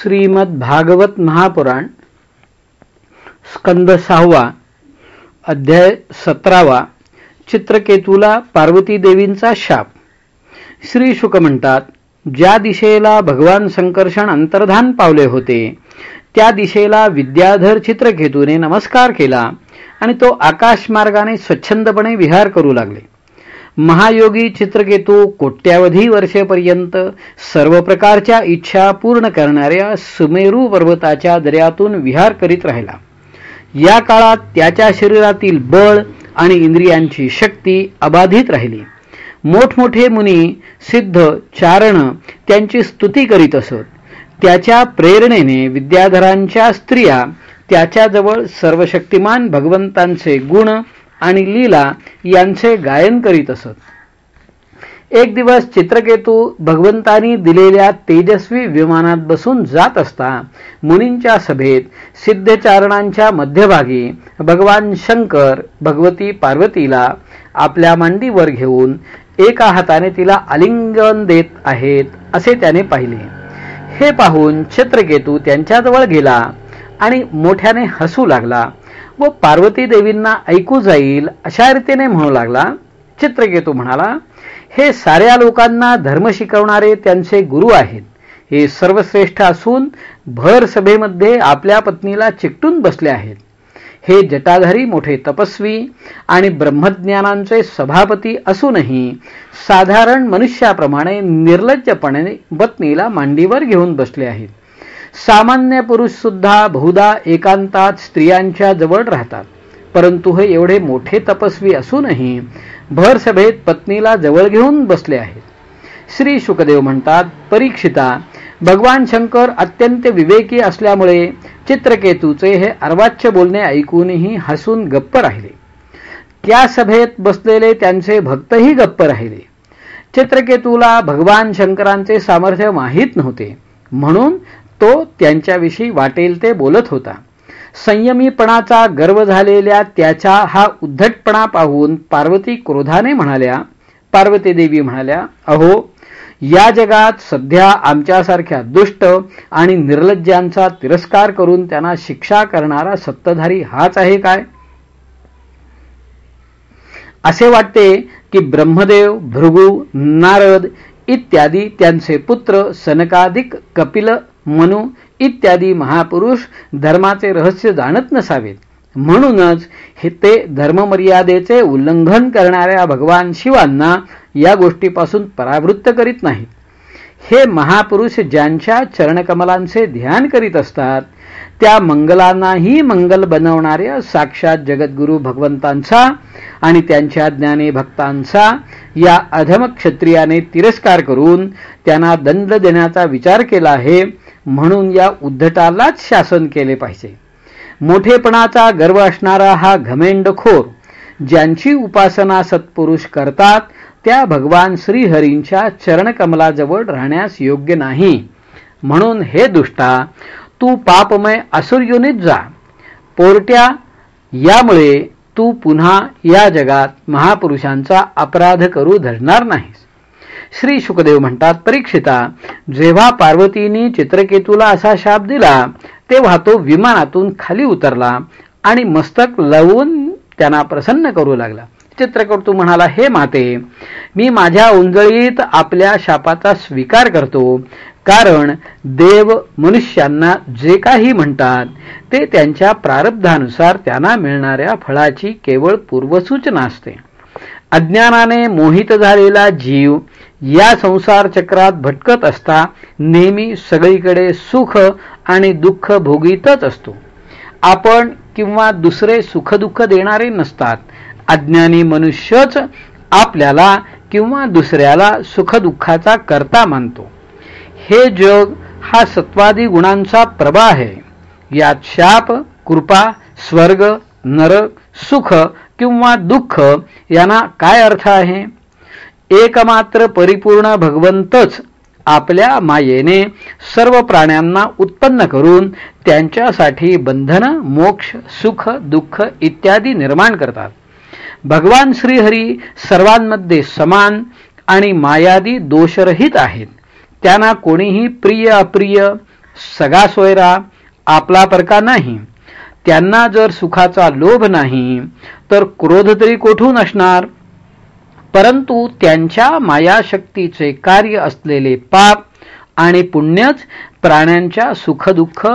श्रीमद भागवत महापुराण स्कंद सहावा अध्याय सतरावा चित्रकेतूला पार्वती देवींचा शाप. श्री शुक म्हणतात ज्या दिशेला भगवान संकर्षण अंतर्धान पावले होते त्या दिशेला विद्याधर चित्रकेतूने नमस्कार केला आणि तो आकाशमार्गाने स्वच्छंदपणे विहार करू लागले. महायोगी चित्रकेतू कोट्यावधी वर्षेपर्यंत सर्व प्रकारच्या इच्छा पूर्ण करणाऱ्या सुमेरू पर्वताच्या दर्यातून विहार करीत राहिला. या काळात त्याच्या शरीरातील बळ आणि इंद्रियांची शक्ती अबाधित राहिली. मोठमोठे मुनी सिद्ध चारण त्यांची स्तुती करीत असत. त्याच्या प्रेरणेने विद्याधरांच्या स्त्रिया त्याच्याजवळ सर्वशक्तिमान भगवंतांचे गुण आणि लीला यांचे गायन करीत असत. एक दिवस चित्रकेतू भगवंतानी दिलेल्या तेजस्वी विमानात बसून जात असता मुनींच्या सभेत सिद्धचारणांच्या मध्यभागी भगवान शंकर भगवती पार्वतीला आपल्या मांडीवर घेऊन एका हाताने तिला आलिंगन देत आहेत असे त्याने पाहिले. हे पाहून चित्रकेतू त्यांच्याजवळ गेला आणि मोठ्याने हसू लागला. व पार्वती देवींना ऐकू जाईल अशा रीतीने म्हणू लागला. चित्रकेतू म्हणाला हे साऱ्या लोकांना धर्म शिकवणारे त्यांचे गुरु आहेत. हे सर्वश्रेष्ठ असून भर सभेमध्ये आपल्या पत्नीला चिकटून बसले आहेत. हे जटाधारी मोठे तपस्वी आणि ब्रह्मज्ञानांचे सभापती असूनही साधारण मनुष्याप्रमाणे निर्लज्जपणे पत्नीला मांडीवर घेऊन बसले आहेत. सामान्य पुरुष सुद्धा बहुधा एकांतात स्त्रियांच्या जवळ राहतात. परंतु हे एवढे मोठे तपस्वी असूनही भर सभेत पत्नीला जवळ घेऊन बसले आहेत. श्री शुकदेव म्हणतात परीक्षिता भगवान शंकर अत्यंत विवेकी असल्यामुळे चित्रकेतूचे हे अर्वाच्य बोलणे ऐकूनही हसून गप्प राहिले. त्या सभेत बसलेले त्यांचे भक्तही गप्प राहिले. चित्रकेतूला भगवान शंकरांचे सामर्थ्य माहीत नव्हते. म्हणून तो त्यांच्याविषयी वाटेल ते बोलत होता. संयमीपणाचा गर्व झालेल्या त्याच्या हा उद्धटपणा पाहून पार्वती क्रोधाने म्हणाल्या पार्वती देवी म्हणाल्या अहो या जगात सध्या आमच्यासारख्या दुष्ट आणि निर्लज्जांचा तिरस्कार करून त्यांना शिक्षा करणारा सत्ताधारी हाच आहे काय? असे वाटते की ब्रह्मदेव भृगू नारद इत्यादी त्यांचे पुत्र सनकाधिक कपिल मनु इत्यादी महापुरुष धर्माचे रहस्य जाणत नसावेत. म्हणूनच हे ते धर्ममर्यादेचे उल्लंघन करणाऱ्या भगवान शिवांना या गोष्टीपासून परावृत्त करीत नाहीत. हे महापुरुष ज्यांच्या चरणकमलांचे ध्यान करीत असतात त्या मंगलांनाही मंगल बनवणाऱ्या साक्षात जगद्गुरु भगवंतांचा आणि त्यांच्या ज्ञानी भक्तांचा या अधम क्षत्रियाने तिरस्कार करून त्यांना दंड देण्याचा विचार केला आहे म्हणून या उद्धटालाच शासन केले पाहिजे. मोठेपणाचा गर्व असणारा हा घमेंडखोर ज्यांची उपासना सत्पुरुष करतात त्या भगवान श्रीहरींच्या चरणकमलाजवळ राहण्यास योग्य नाही. म्हणून हे दुष्टा तू पापमय असुरयुनीत जा. पोरट्या यामुळे तू पुन्हा या जगात महापुरुषांचा अपराध करू धरणार नाहीस. श्री शुकदेव म्हणतात परीक्षिता जेव्हा पार्वतीने चित्रकेतूला असा शाप दिला तेव्हा तो विमानातून खाली उतरला आणि मस्तक लवून त्यांना प्रसन्न करू लागला. चित्रकर्तू म्हणाला हे माते मी माझ्या उंजळीत आपल्या शापाचा स्वीकार करतो कारण देव मनुष्यांना जे काही म्हणतात ते त्यांच्या प्रारब्धानुसार त्यांना मिळणाऱ्या फळाची केवळ पूर्वसूचना असते. अज्ञानाने मोहित झालेला जीव या संसार चक्रात भटकत असता नेहमी सगळीकडे सुख आणि दुःख भोगीतच असतो. आपण किंवा दुसरे सुखदुःख देणारे नसतात. अज्ञानी मनुष्यच आपल्याला किंवा दुसऱ्याला सुखदुःखाचा करता मानतो. हे जग हा सत्वादी गुणांचा प्रभा आहे. यात शाप कृपा स्वर्ग नरक सुख किंवा दुःख यांना काय अर्थ आहे? एकमात्र परिपूर्ण भगवंतच आपल्या मायेने सर्व प्राण्यांना उत्पन्न करून त्यांच्यासाठी बंधन मोक्ष सुख दुःख इत्यादी निर्माण करतात. भगवान श्रीहरी सर्वांमध्ये समान आणि मायादी दोषरहित आहेत. त्यांना कोणीही प्रिय अप्रिय सगा सोयरा आपला परका नाही. त्यांना जर सुखाचा लोभ नाही तर क्रोध तरी कोठून असणार? परंतु त्यांच्या मायाशक्तीचे कार्य असलेले पाप आणि पुण्यच प्राण्यांच्या सुखदुःख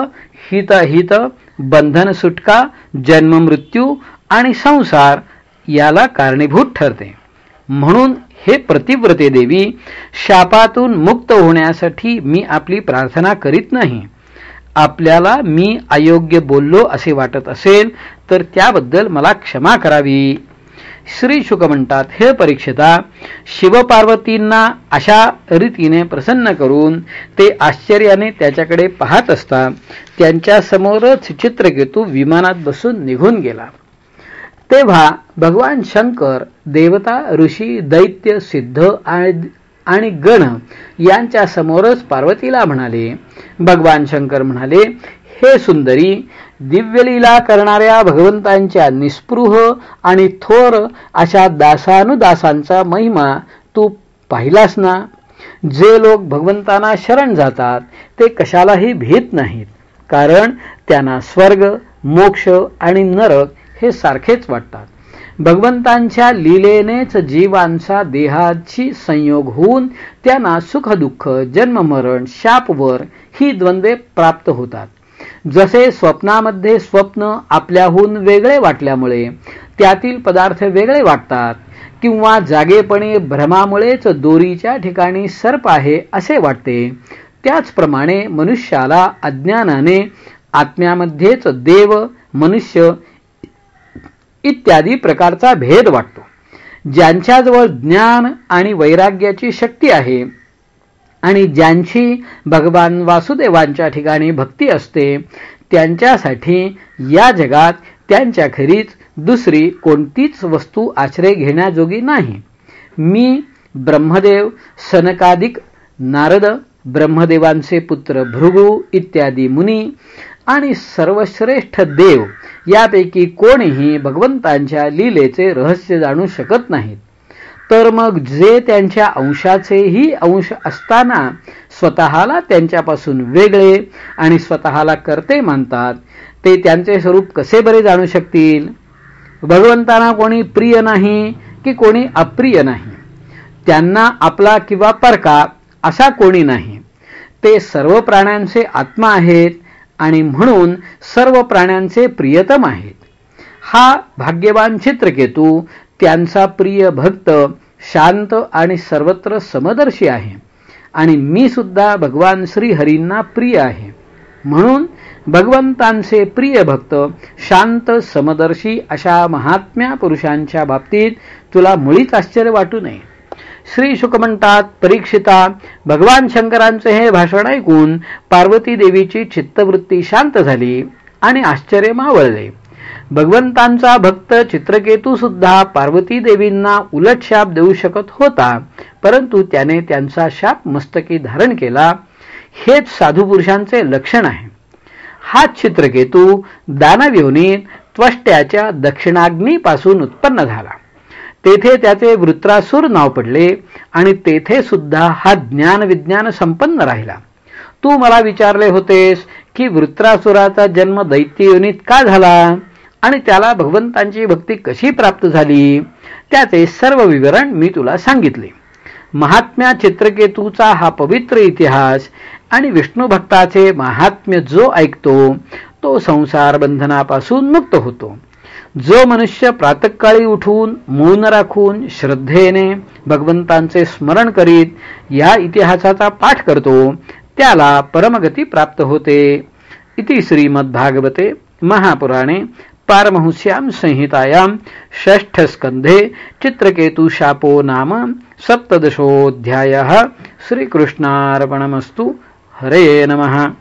हितहित बंधन सुटका जन्ममृत्यू आणि संसार याला कारणीभूत ठरते. म्हणून हे प्रतिव्रते देवी शापातून मुक्त होण्यासाठी मी आपली प्रार्थना करीत नाही. आपल्याला मी अयोग्य बोललो असे वाटत असेल तर त्याबद्दल मला क्षमा करावी. श्री शुक म्हणतात हे परीक्षिता शिवपार्वतींना अशा रीतीने प्रसन्न करून ते आश्चर्याने त्याच्याकडे पाहत असता त्यांच्यासमोरच चित्रकेतू विमानात बसून निघून गेला. तेव्हा भगवान शंकर देवता ऋषी दैत्य सिद्ध आणि गण यांच्या समोरच पार्वतीला म्हणाले. भगवान शंकर म्हणाले हे सुंदरी दिव्यलीला करणाऱ्या भगवंतांच्या निस्पृह आणि थोर अशा दासानुदासांचा महिमा तू पाहिलास ना? जे लोक भगवंतांना शरण जातात ते कशालाही भीत नाहीत. कारण त्यांना स्वर्ग मोक्ष आणि नरक हे सारखेच वाटतात. भगवंतांच्या लीलेनेच जीवांचा देहाची संयोग होऊन त्यांना सुखदुःख जन्ममरण शापवर ही द्वंद्वे प्राप्त होतात. जसे स्वप्नामध्ये स्वप्न आपल्याहून वेगळे वाटल्यामुळे त्यातील पदार्थ वेगळे वाटतात किंवा जागेपणे भ्रमामुळेच दोरीच्या ठिकाणी सर्प आहे असे वाटते. त्याचप्रमाणे मनुष्याला अज्ञानाने आत्म्यामध्येच देव मनुष्य इत्यादी प्रकारचा भेद वाटतो. ज्यांच्याजवळ ज्ञान आणि वैराग्याची शक्ती आहे आणि ज्यांची भगवान वासुदेवांच्या ठिकाणी भक्ती असते त्यांच्यासाठी या जगात त्यांच्या खरीच दुसरी कोणतीच वस्तू आश्रय घेण्याजोगी नाही. मी ब्रह्मदेव सनकादिक नारद ब्रह्मदेवांचे पुत्र भृगू इत्यादी मुनी आणि सर्वश्रेष्ठ देव यापैकी कोणीही भगवंतांच्या लीलेचे रहस्य जाणू शकत नाहीत. तर मग जे त्यांच्या अंशाचेही अंश असताना स्वतःला त्यांच्यापासून वेगळे आणि स्वतःला करते मानतात ते त्यांचे स्वरूप कसे बरे जाणू शकतील? भगवंतांना कोणी प्रिय नाही की कोणी अप्रिय नाही? त्यांना आपला किंवा परका असा कोणी नाही. ते सर्व प्राण्यांचे आत्मा आहेत आणि म्हणून सर्व प्राण्यांचे प्रियतम आहेत. हा भाग्यवान चित्रकेतू त्यांचा प्रिय भक्त शांत आणि सर्वत्र समदर्शी आहे. आणि मी सुद्धा भगवान श्रीहरींना प्रिय आहे. म्हणून भगवंतांचे प्रिय भक्त शांत समदर्शी अशा महात्म्या पुरुषांच्या बाबतीत तुला मुळीच आश्चर्य वाटू नये. श्री शुक म्हणतात परीक्षिता भगवान शंकरांचे हे भाषण ऐकून पार्वती देवीची चित्तवृत्ती शांत झाली आणि आश्चर्य मावळले. भगवंतांचा भक्त चित्रकेतू सुद्धा पार्वती देवींना उलट शाप देऊ शकत होता. परंतु त्याने त्यांचा शाप मस्तकी धारण केला. हेच साधू पुरुषांचे लक्षण आहे. हा चित्रकेतू दानव्योनीत त्वष्ट्याच्या दक्षिणाग्नीपासून उत्पन्न झाला. तेथे त्याचे वृत्रासूर नाव पडले आणि तेथे सुद्धा हा ज्ञान विज्ञान संपन्न राहिला. तू मला विचारले होतेस की वृत्रासुराचा जन्म दैत्ययोनीत का झाला? आणि त्याला भगवंतांची भक्ती कशी प्राप्त झाली त्याचे सर्व विवरण मी तुला सांगितले. महात्म्या चित्रकेतूचा हा पवित्र इतिहास आणि विष्णू भक्ताचे महात्म्य जो ऐकतो तो संसार बंधनापासून मुक्त होतो. जो मनुष्य प्रातकाळी उठून मौन राखून श्रद्धेने भगवंतांचे स्मरण करीत या इतिहासाचा पाठ करतो त्याला परमगती प्राप्त होते. इति श्रीमद्भागवते महापुराणे पारमहुस्यां संहितायां षष्ठस्कन्धे चित्रकेतुशापो नाम सप्तदशोऽध्यायः। श्रीकृष्णार्पणमस्तु। हरे नमः।